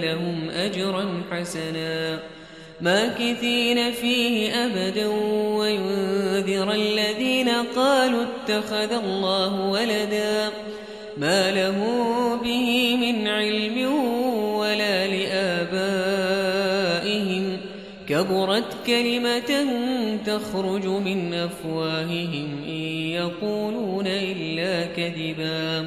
لهم أجرا حسنا. ماكثين فيه أبدا وينذر الذين قالوا اتخذ الله ولدا. ما له به من علم ولا لآبائهم. كبرت كلمة تخرج من أفواههم إن يقولون إلا كذبا.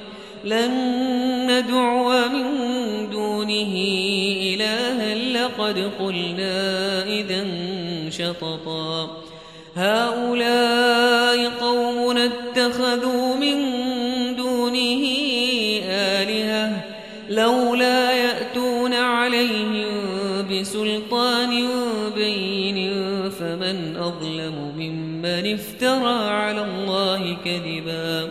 لن ندعو من دونه إلها لقد قلنا إذا شططا. هؤلاء قوم اتخذوا من دونه آلهة لولا يأتون عليهم بسلطان بين فمن أظلم ممن افترى على الله كذبا.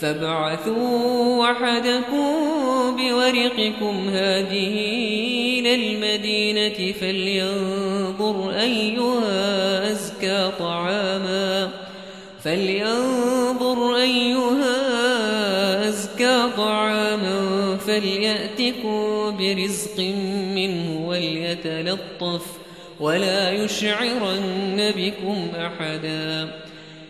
فابعثوا وحدكم بورقكم هذه إلى المدينة فلينظر أيها أزكى طعاما فلينظر أيها أزكى طعاما فليأتكم برزق منه وليتلطف ولا يشعرن بكم أحدا.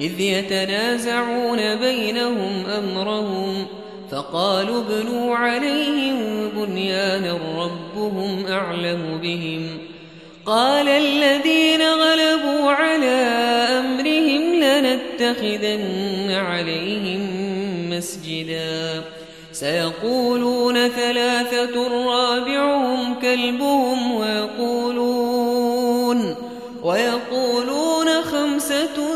إذ يتنازعون بينهم أمرهم فقالوا ابنوا عليهم بنيانا ربهم أعلم بهم قال الذين غلبوا على أمرهم لنتخذن عليهم مسجدا سيقولون ثلاثة رابعهم كلبهم ويقولون ويقولون خمسة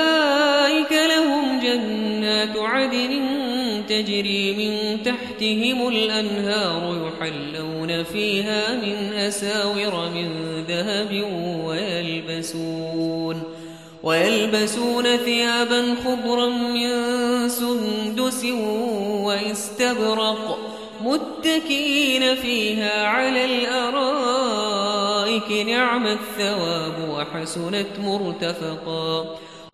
جنات عدن تجري من تحتهم الأنهار يحلون فيها من أساور من ذهب ويلبسون ويلبسون ثيابا خضرا من سندس واستبرق متكئين فيها على الأرائك نعم الثواب وحسنت مرتفقا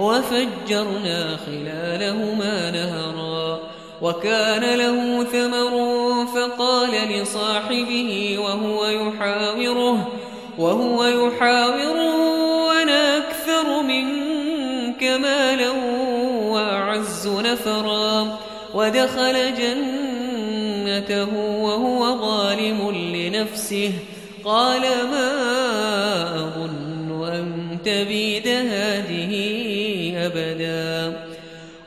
وفجرنا خلالهما نهرا وكان له ثمر فقال لصاحبه وهو يحاوره وهو يحاوره وأنا أكثر منك مالا وأعز نفرا ودخل جنته وهو ظالم لنفسه قال ما أظن أن تبيد هذه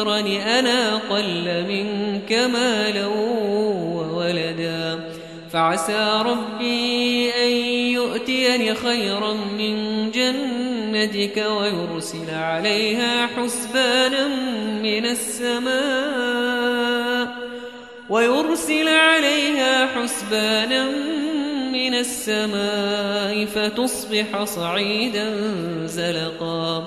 ترني أنا قل منك مالا وولدا. فعسى ربي أن يؤتيني خيرا من جنتك ويرسل عليها حسبانا من السماء. ويرسل عليها حسبانا من السماء فتصبح صعيدا زلقا.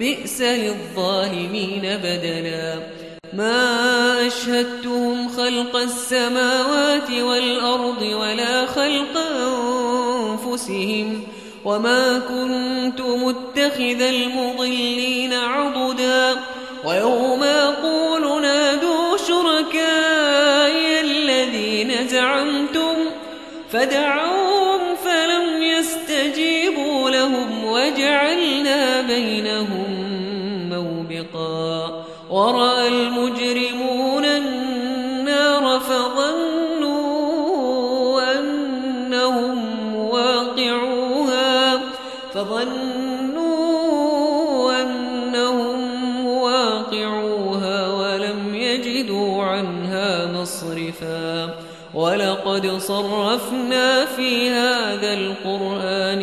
بئس للظالمين بدلا. ما أشهدتهم خلق السماوات والأرض ولا خلق أنفسهم وما كنت متخذ المضلين عضدا. ويوم يقول نادوا شركائي الذين زعمتم فدعوهم فلم يستجيبوا وجعلنا بينهم موبقا. ورأى المجرمون النار فظنوا أنهم واقعوها. فظنوا أنهم واقعوها ولم يجدوا عنها مصرفا. ولقد صرفنا في هذا القرآن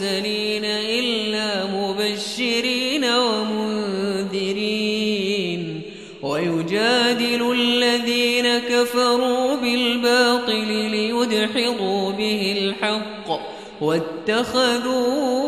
المرسلين إلا مبشرين ومنذرين. ويجادل الذين كفروا بالباطل ليدحضوا به الحق. واتخذوا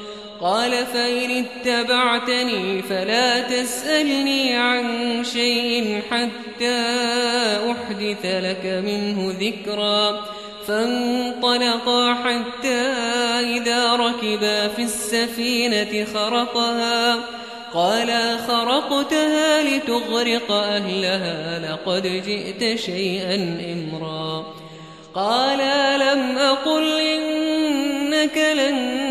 قال فإن اتبعتني فلا تسألني عن شيء حتى أحدث لك منه ذكرا فانطلقا حتى إذا ركبا في السفينة خرقها. قال خرقتها لتغرق أهلها لقد جئت شيئا إمرا. قال لم أقل إنك لن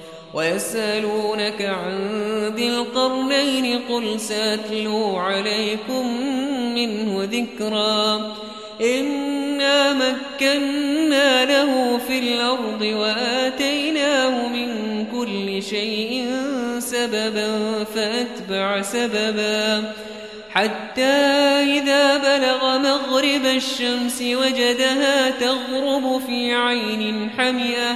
ويسألونك عن ذي القرنين قل سأتلو عليكم منه ذكرا. إنا مكنا له في الأرض وآتيناه من كل شيء سببا فأتبع سببا. حتى إذا بلغ مغرب الشمس وجدها تغرب في عين حمئة.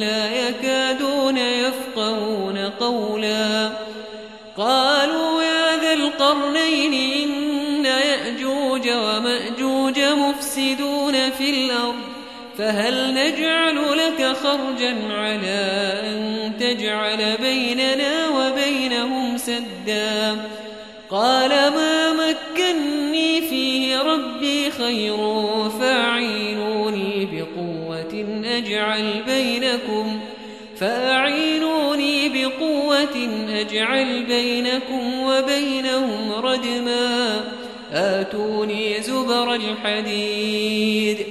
فهل نجعل لك خرجا على أن تجعل بيننا وبينهم سدا؟ قال ما مكني فيه ربي خير فاعينوني بقوة أجعل بينكم فأعينوني بقوة أجعل بينكم وبينهم ردما. آتوني زبر الحديد.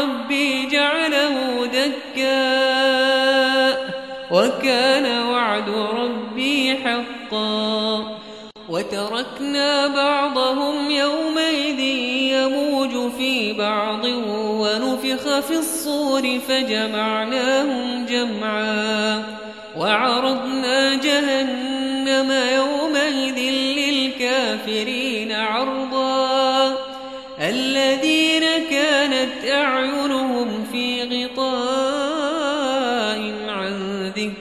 ربي جعله دكاء وكان وعد ربي حقا. وتركنا بعضهم يومئذ يموج في بعض ونفخ في الصور فجمعناهم جمعا. وعرضنا جهنم يومئذ للكافرين عرضا